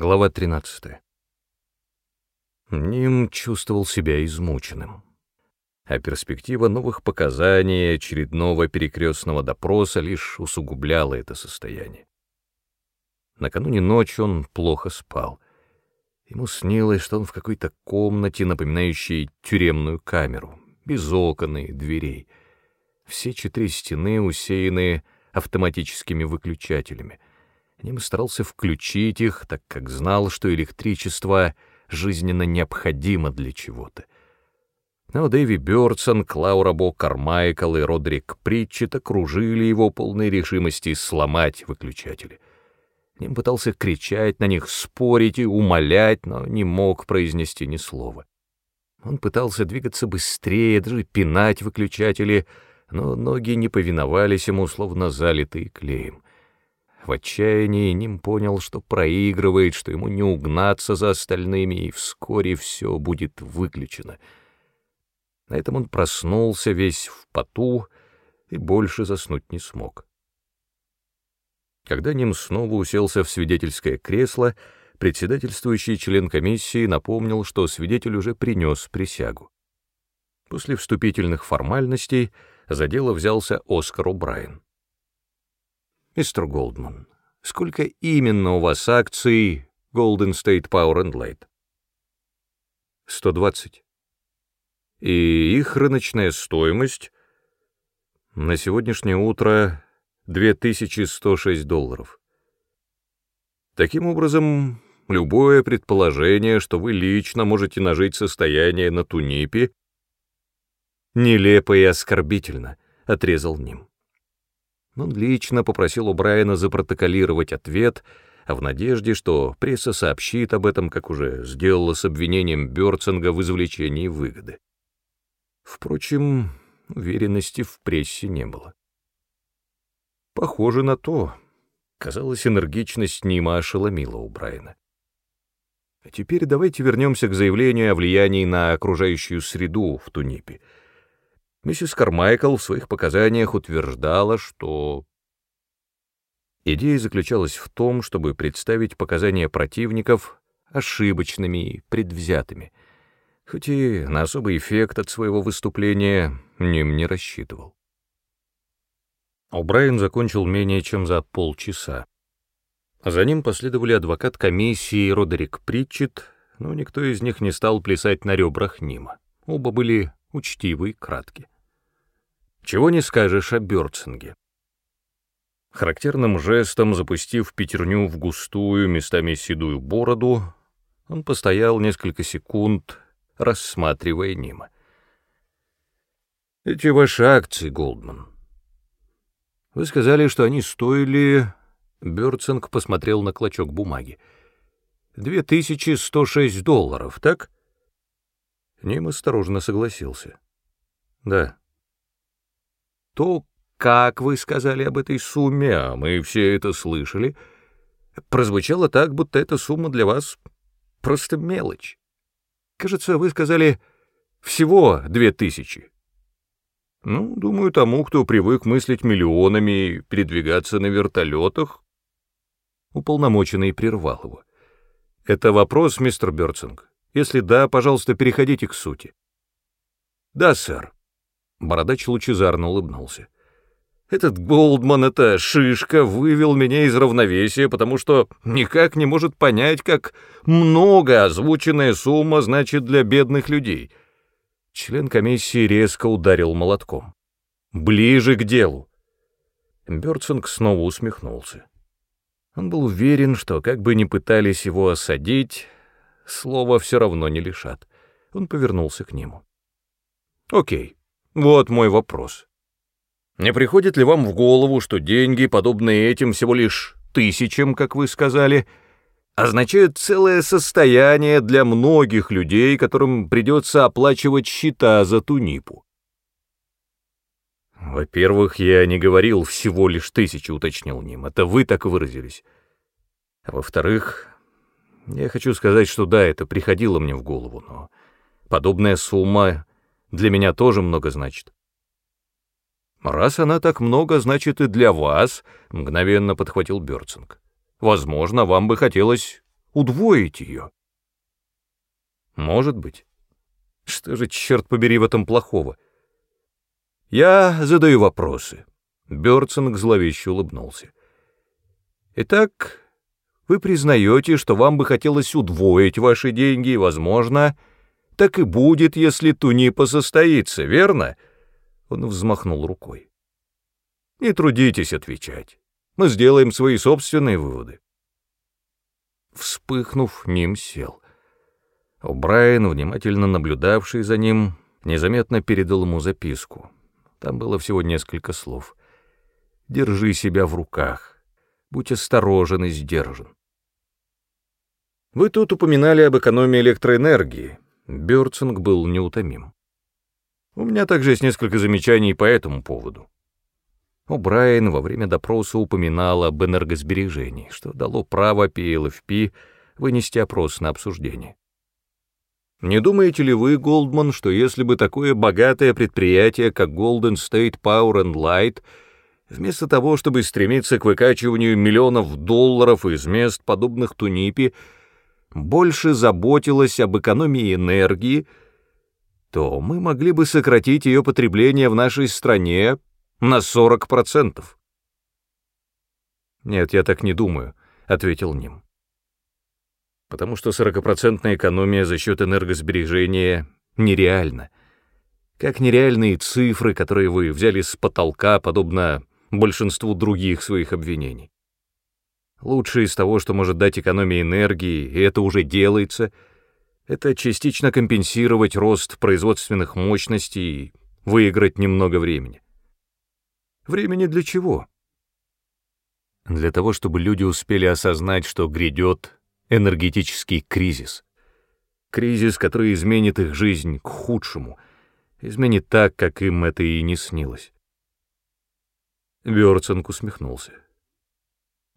Глава 13. Ним чувствовал себя измученным. А перспектива новых показаний очередного перекрестного допроса лишь усугубляла это состояние. Накануне ночью он плохо спал. Ему снилось, что он в какой-то комнате, напоминающей тюремную камеру, без окон и дверей. Все четыре стены усеяны автоматическими выключателями — Ним старался включить их, так как знал, что электричество жизненно необходимо для чего-то. Но Дэви Бёрдсон, Клаура Бо Кармайкл и Родрик Притчет окружили его полной решимости сломать выключатели. Ним пытался кричать на них, спорить и умолять, но не мог произнести ни слова. Он пытался двигаться быстрее, даже пинать выключатели, но ноги не повиновались ему, словно залитые клеем. В отчаянии Ним понял, что проигрывает, что ему не угнаться за остальными, и вскоре все будет выключено. На этом он проснулся весь в поту и больше заснуть не смог. Когда Ним снова уселся в свидетельское кресло, председательствующий член комиссии напомнил, что свидетель уже принес присягу. После вступительных формальностей за дело взялся Оскар О'Брайен. Мистер Голдман, сколько именно у вас акций Golden State Power and Light? 120. И их рыночная стоимость на сегодняшнее утро 2106 долларов. Таким образом, любое предположение, что вы лично можете нажить состояние на Тунипе, нелепо и оскорбительно, — отрезал Ним. Он лично попросил у Брайана запротоколировать ответ, а в надежде, что пресса сообщит об этом, как уже сделала с обвинением Бёрцинга в извлечении выгоды. Впрочем, уверенности в прессе не было. Похоже на то. Казалось, энергичность Нима ошеломила у Брайана. А теперь давайте вернемся к заявлению о влиянии на окружающую среду в Тунипе — Миссис Кармайкл в своих показаниях утверждала, что... Идея заключалась в том, чтобы представить показания противников ошибочными и предвзятыми, хоть и на особый эффект от своего выступления Ним не рассчитывал. О'Брайен закончил менее чем за полчаса. За ним последовали адвокат комиссии Родерик Притчет, но никто из них не стал плясать на ребрах Нима. Оба были учтивы и кратки. Чего не скажешь о Бёрцинге. Характерным жестом, запустив пятерню в густую, местами седую бороду, он постоял несколько секунд, рассматривая Нима. «Эти ваши акции, Голдман. Вы сказали, что они стоили...» Бёрцинг посмотрел на клочок бумаги. «Две тысячи сто шесть долларов, так?» Ним осторожно согласился. «Да». То, как вы сказали об этой сумме, а мы все это слышали, прозвучало так, будто эта сумма для вас просто мелочь. Кажется, вы сказали всего две тысячи. Ну, думаю, тому, кто привык мыслить миллионами и передвигаться на вертолетах, уполномоченный прервал его. Это вопрос, мистер Бёрцинг. Если да, пожалуйста, переходите к сути. Да, сэр. Бородач лучезарно улыбнулся. Этот Голдман, эта шишка, вывел меня из равновесия, потому что никак не может понять, как много озвученная сумма значит для бедных людей. Член комиссии резко ударил молотком. «Ближе к делу!» Бёрцинг снова усмехнулся. Он был уверен, что как бы ни пытались его осадить, слова все равно не лишат. Он повернулся к нему. «Окей, вот мой вопрос. Не приходит ли вам в голову, что деньги, подобные этим всего лишь тысячам, как вы сказали, означают целое состояние для многих людей, которым придется оплачивать счета за тунипу? Во-первых, я не говорил всего лишь тысячи, уточнил Ним, это вы так выразились. А во-вторых, я хочу сказать, что да, это приходило мне в голову, но подобная сумма для меня тоже много значит. «Раз она так много, значит и для вас», — мгновенно подхватил Бёрцинг. «Возможно, вам бы хотелось удвоить ее. Может быть. Что же, черт побери, в этом плохого? Я задаю вопросы. Бёрцинг зловеще улыбнулся. Итак, вы признаете, что вам бы хотелось удвоить ваши деньги, и, возможно, так и будет, если Тунипа состоится, верно? Он взмахнул рукой. Не трудитесь отвечать. Мы сделаем свои собственные выводы. Вспыхнув, Ним сел. Брайан, внимательно наблюдавший за ним, незаметно передал ему записку. Там было всего несколько слов. «Держи себя в руках. Будь осторожен и сдержан». «Вы тут упоминали об экономии электроэнергии». Бёрцинг был неутомим. «У меня также есть несколько замечаний по этому поводу». О'Брайен во время допроса упоминал об энергосбережении, что дало право PLFP вынести опрос на обсуждение. Не думаете ли вы, Голдман, что если бы такое богатое предприятие, как Golden State Power and Light, вместо того, чтобы стремиться к выкачиванию миллионов долларов из мест, подобных Тунипи, больше заботилось об экономии энергии, то мы могли бы сократить ее потребление в нашей стране на 40%. «Нет, я так не думаю», — ответил Ним потому что сорокопроцентная экономия за счет энергосбережения нереальна. Как нереальные цифры, которые вы взяли с потолка, подобно большинству других своих обвинений. Лучшее из того, что может дать экономия энергии, и это уже делается, это частично компенсировать рост производственных мощностей и выиграть немного времени. Времени для чего? Для того, чтобы люди успели осознать, что грядет энергетический кризис. Кризис, который изменит их жизнь к худшему, изменит так, как им это и не снилось. Бёрцинг усмехнулся.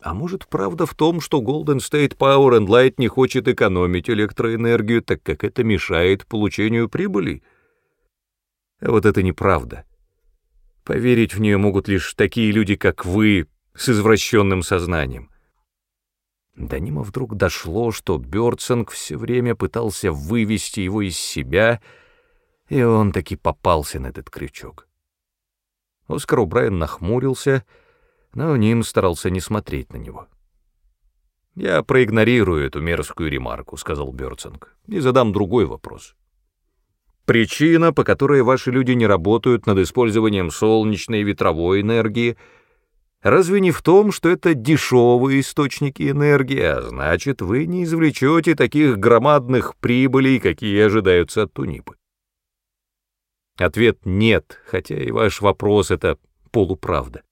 А может, правда в том, что Golden State Power and Light не хочет экономить электроэнергию, так как это мешает получению прибыли? А вот это неправда. Поверить в нее могут лишь такие люди, как вы, с извращенным сознанием. До Нима вдруг дошло, что Бёрдсонг все время пытался вывести его из себя, и он таки попался на этот крючок. Оскар Убрайен нахмурился, но Ним старался не смотреть на него. «Я проигнорирую эту мерзкую ремарку», — сказал Бёрдсонг, — «и задам другой вопрос. Причина, по которой ваши люди не работают над использованием солнечной и ветровой энергии — Разве не в том, что это дешевые источники энергии, а значит, вы не извлечете таких громадных прибылей, какие ожидаются от Тунипы? Ответ «нет», хотя и ваш вопрос — это полуправда.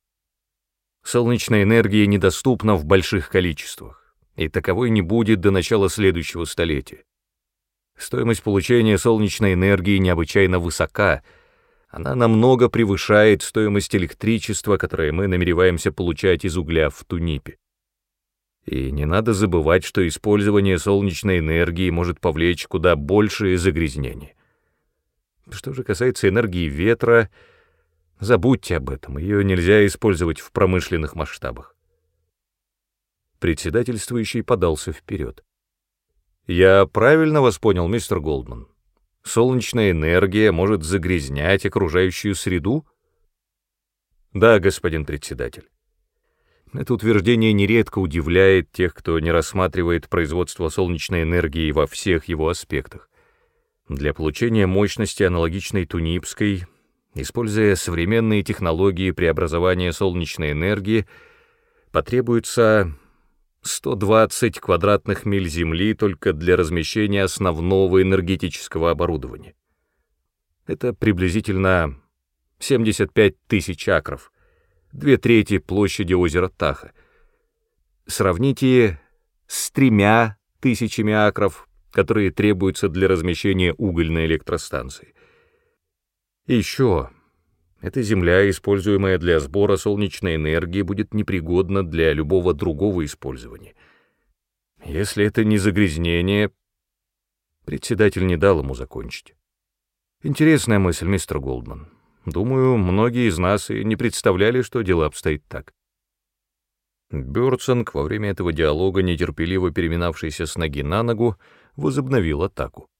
Солнечная энергия недоступна в больших количествах, и таковой не будет до начала следующего столетия. Стоимость получения солнечной энергии необычайно высока — она намного превышает стоимость электричества, которое мы намереваемся получать из угля в Тунипе. И не надо забывать, что использование солнечной энергии может повлечь куда большее загрязнение. Что же касается энергии ветра, забудьте об этом, ее нельзя использовать в промышленных масштабах. Председательствующий подался вперед. «Я правильно вас понял, мистер Голдман? солнечная энергия может загрязнять окружающую среду? Да, господин председатель. Это утверждение нередко удивляет тех, кто не рассматривает производство солнечной энергии во всех его аспектах. Для получения мощности, аналогичной тунипской, используя современные технологии преобразования солнечной энергии, потребуется 120 квадратных миль земли только для размещения основного энергетического оборудования. Это приблизительно 75 тысяч акров, две трети площади озера Таха. Сравните с тремя тысячами акров, которые требуются для размещения угольной электростанции. Еще эта земля, используемая для сбора солнечной энергии, будет непригодна для любого другого использования. Если это не загрязнение... Председатель не дал ему закончить. Интересная мысль, мистер Голдман. Думаю, многие из нас и не представляли, что дело обстоит так. Бёрцинг, во время этого диалога, нетерпеливо переминавшийся с ноги на ногу, возобновил атаку.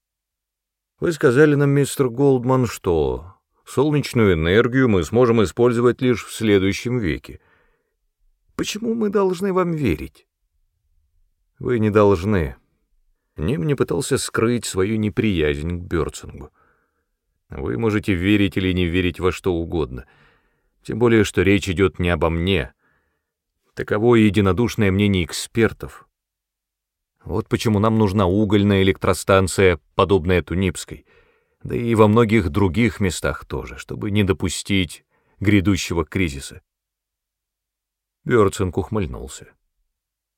«Вы сказали нам, мистер Голдман, что солнечную энергию мы сможем использовать лишь в следующем веке. Почему мы должны вам верить?» «Вы не должны». Ним не пытался скрыть свою неприязнь к Бёрцингу. «Вы можете верить или не верить во что угодно, тем более, что речь идет не обо мне» Таково единодушное мнение экспертов. Вот почему нам нужна угольная электростанция, подобная Тунипской, да и во многих других местах тоже, чтобы не допустить грядущего кризиса. Бёрцинг ухмыльнулся.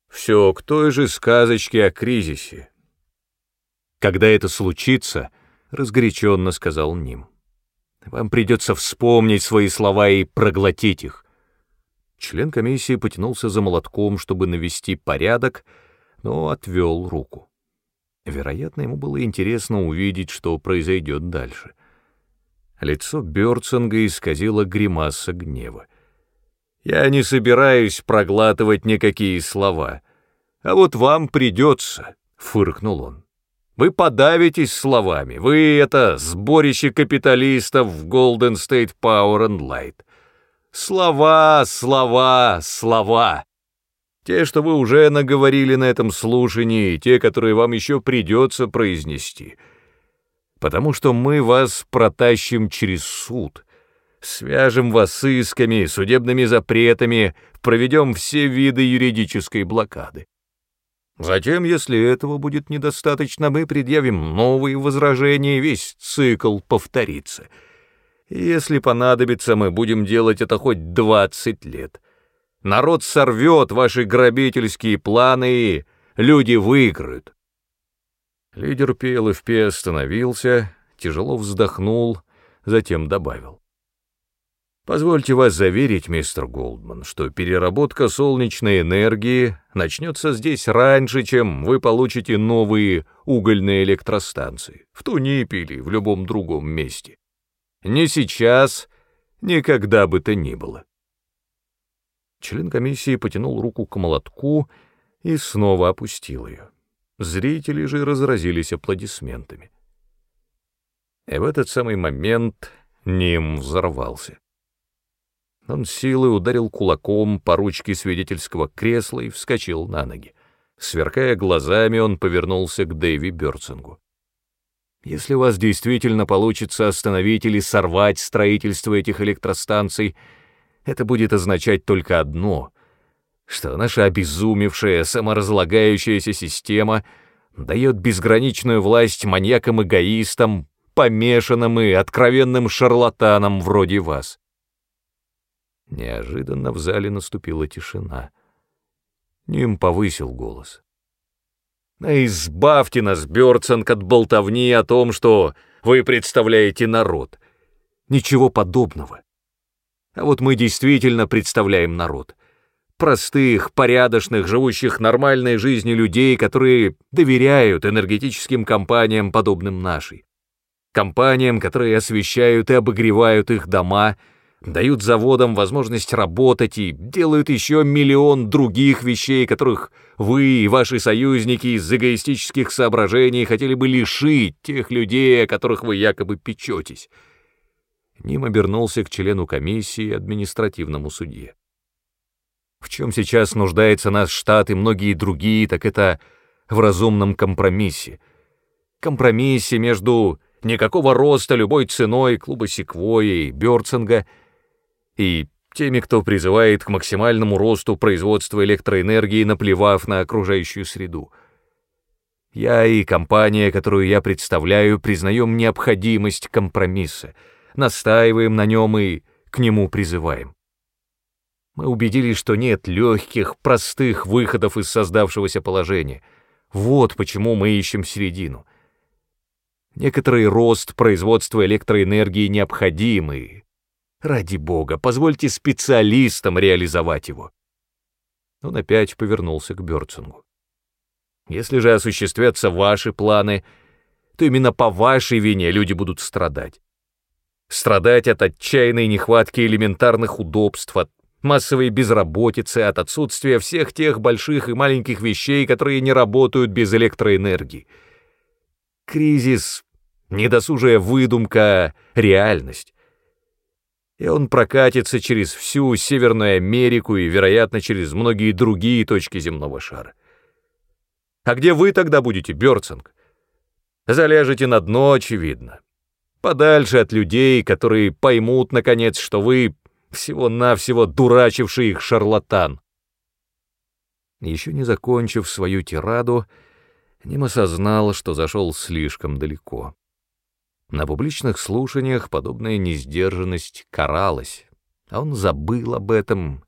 Все к той же сказочке о кризисе. Когда это случится, разгоряченно сказал Ним, вам придется вспомнить свои слова и проглотить их. Член комиссии потянулся за молотком, чтобы навести порядок, но отвел руку. Вероятно, ему было интересно увидеть, что произойдет дальше. Лицо Бёрцинга исказило гримаса гнева. «Я не собираюсь проглатывать никакие слова, а вот вам придется», — фыркнул он. «Вы подавитесь словами, вы — это сборище капиталистов в Golden State Power and Light». Слова, слова, слова. Те, что вы уже наговорили на этом слушании, и те, которые вам еще придется произнести. Потому что мы вас протащим через суд, свяжем вас исками, судебными запретами, проведем все виды юридической блокады. Затем, если этого будет недостаточно, мы предъявим новые возражения, весь цикл повторится — если понадобится, мы будем делать это хоть двадцать лет. Народ сорвет ваши грабительские планы, и люди выиграют. Лидер ПЛФП остановился, тяжело вздохнул, затем добавил. Позвольте вас заверить, мистер Голдман, что переработка солнечной энергии начнется здесь раньше, чем вы получите новые угольные электростанции, в Тунипе или в любом другом месте. Ни сейчас, ни когда бы то ни было. Член комиссии потянул руку к молотку и снова опустил ее. Зрители же разразились аплодисментами. И в этот самый момент Ним взорвался. Он силой ударил кулаком по ручке свидетельского кресла и вскочил на ноги. Сверкая глазами, он повернулся к Дэви Бёрцингу. Если у вас действительно получится остановить или сорвать строительство этих электростанций, это будет означать только одно, что наша обезумевшая, саморазлагающаяся система дает безграничную власть маньякам-эгоистам, помешанным и откровенным шарлатанам вроде вас. Неожиданно в зале наступила тишина. Ним повысил голос. Избавьте нас, Бёрцинг, от болтовни о том, что вы представляете народ. Ничего подобного. А вот мы действительно представляем народ. Простых, порядочных, живущих нормальной жизнью людей, которые доверяют энергетическим компаниям, подобным нашей. Компаниям, которые освещают и обогревают их дома — дают заводам возможность работать и делают еще миллион других вещей, которых вы и ваши союзники из эгоистических соображений хотели бы лишить тех людей, о которых вы якобы печетесь. Ним обернулся к члену комиссии административному судье. В чем сейчас нуждается наш штат и многие другие, так это в разумном компромиссе. Компромиссе между никакого роста любой ценой клуба Секвоя и Бёрцинга — и теми, кто призывает к максимальному росту производства электроэнергии, наплевав на окружающую среду. Я и компания, которую я представляю, признаем необходимость компромисса, настаиваем на нем и к нему призываем. Мы убедились, что нет легких, простых выходов из создавшегося положения. Вот почему мы ищем середину. Некоторый рост производства электроэнергии необходимый. Ради бога, позвольте специалистам реализовать его. Он опять повернулся к Бёрцингу. Если же осуществятся ваши планы, то именно по вашей вине люди будут страдать. Страдать от отчаянной нехватки элементарных удобств, от массовой безработицы, от отсутствия всех тех больших и маленьких вещей, которые не работают без электроэнергии. Кризис, недосужая выдумка, реальность. И он прокатится через всю Северную Америку и, вероятно, через многие другие точки земного шара. А где вы тогда будете, Бёрцинг? Заляжете на дно, очевидно. Подальше от людей, которые поймут, наконец, что вы всего-навсего дурачивший их шарлатан. Еще не закончив свою тираду, Ним осознал, что зашел слишком далеко. На публичных слушаниях подобная несдержанность каралась, а он забыл об этом,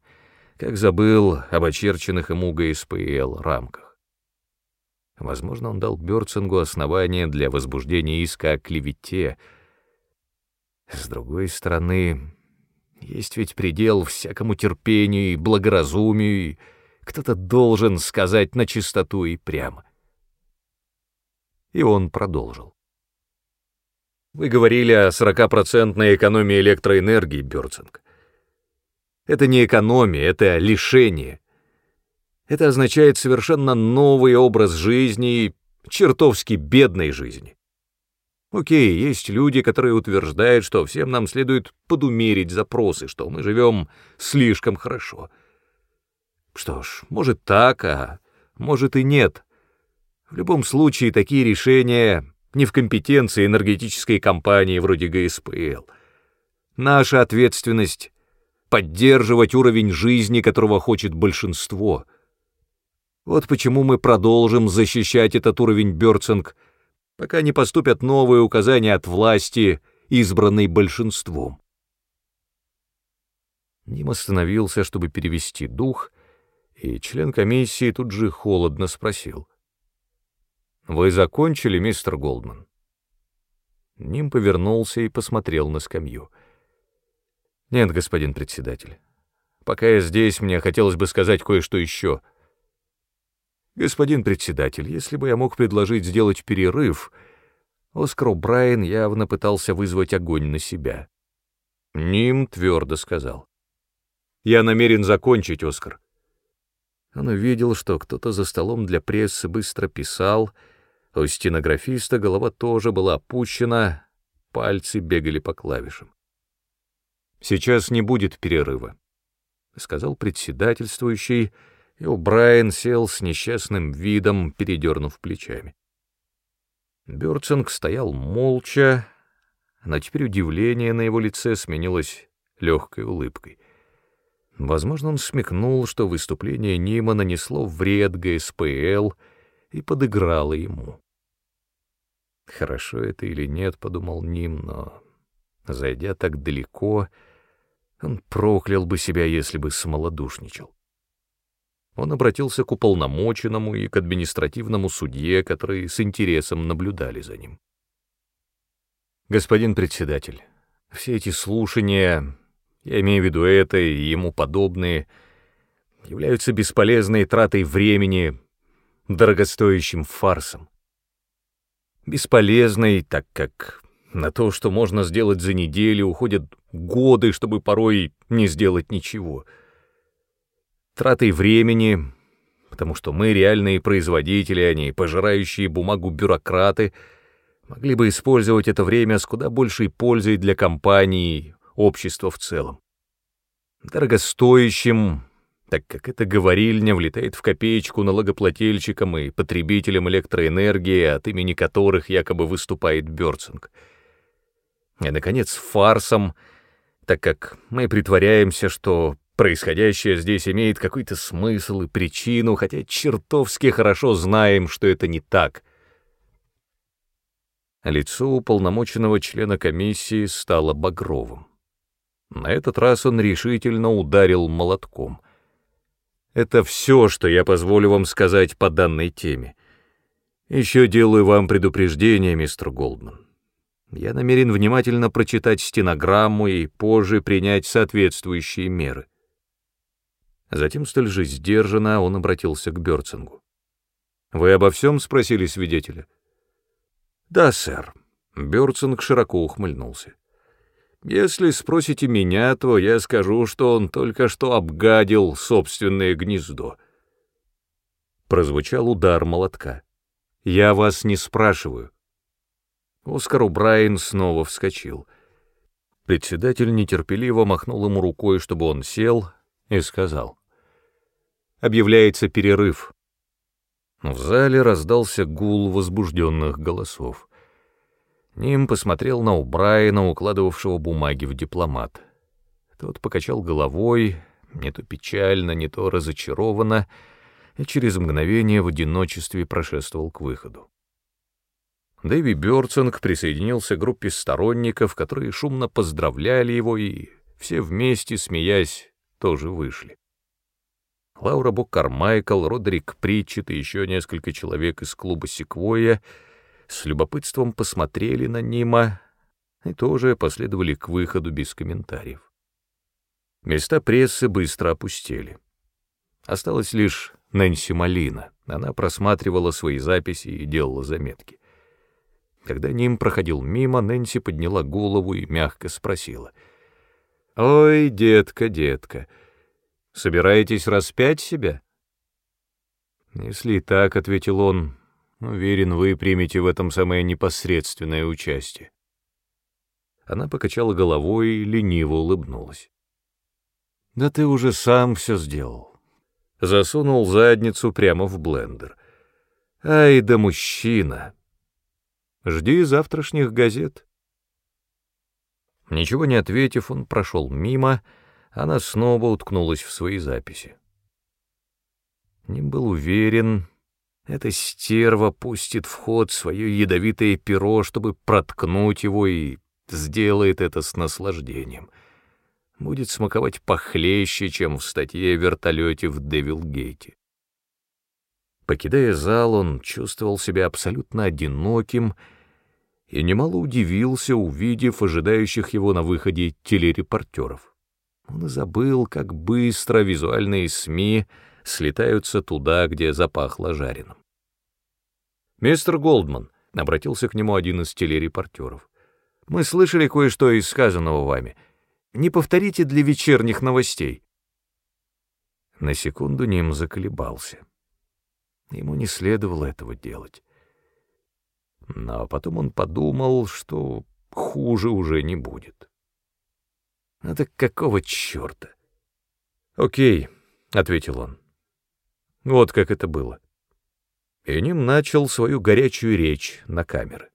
как забыл об очерченных ему ГСПЛ рамках. Возможно, он дал Бёрцингу основание для возбуждения иска о клевете. С другой стороны, есть ведь предел всякому терпению и благоразумию, кто-то должен сказать на чистоту и прямо. И он продолжил. Вы говорили о 40% экономии электроэнергии, Бёрцинг. Это не экономия, это лишение. Это означает совершенно новый образ жизни и чертовски бедной жизни. Окей, есть люди, которые утверждают, что всем нам следует подумерить запросы, что мы живем слишком хорошо. Что ж, может так, а может и нет. В любом случае, такие решения не в компетенции энергетической компании вроде ГСПЛ. Наша ответственность — поддерживать уровень жизни, которого хочет большинство. Вот почему мы продолжим защищать этот уровень Бёрцинг — пока не поступят новые указания от власти, избранной большинством. Ним остановился, чтобы перевести дух, и член комиссии тут же холодно спросил. «Вы закончили, мистер Голдман?» Ним повернулся и посмотрел на скамью. «Нет, господин председатель. Пока я здесь, мне хотелось бы сказать кое-что еще». «Господин председатель, если бы я мог предложить сделать перерыв...» Оскар Брайан явно пытался вызвать огонь на себя. Ним твердо сказал. «Я намерен закончить, Оскар». Он увидел, что кто-то за столом для прессы быстро писал, у стенографиста голова тоже была опущена, пальцы бегали по клавишам. «Сейчас не будет перерыва», — сказал председательствующий, — и О'Брайен сел с несчастным видом, передернув плечами. Бёрцинг стоял молча, но теперь удивление на его лице сменилось легкой улыбкой. Возможно, он смекнул, что выступление Нима нанесло вред ГСПЛ и подыграло ему. «Хорошо это или нет», — подумал Ним, но, зайдя так далеко, он проклял бы себя, если бы смолодушничал он обратился к уполномоченному и к административному судье, которые с интересом наблюдали за ним. «Господин председатель, все эти слушания, я имею в виду это и ему подобные, являются бесполезной тратой времени, дорогостоящим фарсом. Бесполезной, так как на то, что можно сделать за неделю, уходят годы, чтобы порой не сделать ничего — тратой времени, потому что мы реальные производители, а не пожирающие бумагу бюрократы, могли бы использовать это время с куда большей пользой для компании и общества в целом. Дорогостоящим, так как эта говорильня влетает в копеечку налогоплательщикам и потребителям электроэнергии, от имени которых якобы выступает Бёрцинг. И, наконец, фарсом, так как мы притворяемся, что Происходящее здесь имеет какой-то смысл и причину, хотя чертовски хорошо знаем, что это не так. Лицо уполномоченного члена комиссии стало багровым. На этот раз он решительно ударил молотком. Это все, что я позволю вам сказать по данной теме. Еще делаю вам предупреждение, мистер Голдман. Я намерен внимательно прочитать стенограмму и позже принять соответствующие меры. Затем столь же сдержанно он обратился к Бёрцингу. «Вы обо всем спросили свидетеля?» «Да, сэр». Бёрцинг широко ухмыльнулся. Если спросите меня, то я скажу, что он только что обгадил собственное гнездо. Прозвучал удар молотка. «Я вас не спрашиваю». Оскар Убрайен снова вскочил. Председатель нетерпеливо махнул ему рукой, чтобы он сел, и сказал. «Объявляется перерыв». В зале раздался гул возбужденных голосов. Ним посмотрел на Убрайена, укладывавшего бумаги в дипломат. Тот покачал головой, не то печально, не то разочарованно, и через мгновение в одиночестве прошествовал к выходу. Дэви Бёрцинг присоединился к группе сторонников, которые шумно поздравляли его, и все вместе, смеясь, тоже вышли. Лаура Буккармайкл, Родерик Притчет и еще несколько человек из клуба «Секвойя» с любопытством посмотрели на Нима и тоже последовали к выходу без комментариев. Места прессы быстро опустели. Осталась лишь Нэнси Малина. Она просматривала свои записи и делала заметки. Когда Ним проходил мимо, Нэнси подняла голову и мягко спросила. «Ой, детка, детка, собираетесь распять себя?» «Если так», — ответил он, Уверен, вы примете в этом самое непосредственное участие. Она покачала головой и лениво улыбнулась. Да ты уже сам все сделал. Засунул задницу прямо в блендер. Ай да мужчина. Жди завтрашних газет. Ничего не ответив, он прошел мимо, она снова уткнулась в свои записи. Не был уверен, эта стерва пустит в ход свое ядовитое перо, чтобы проткнуть его, и сделает это с наслаждением. Будет смаковать похлеще, чем в статье о вертолете в Девилгейте. Покидая зал, он чувствовал себя абсолютно одиноким и немало удивился, увидев ожидающих его на выходе телерепортеров. Он забыл, как быстро визуальные СМИ — слетаются туда, где запахло жареным. «Мистер Голдман», — обратился к нему один из телерепортеров, — «мы слышали кое-что из сказанного вами. Не повторите для вечерних новостей». На секунду Ним заколебался. Ему не следовало этого делать. Но потом он подумал, что хуже уже не будет. «Это «Ну какого черта?» «Окей», — ответил он. Вот как это было. И Ним начал свою горячую речь на камеры.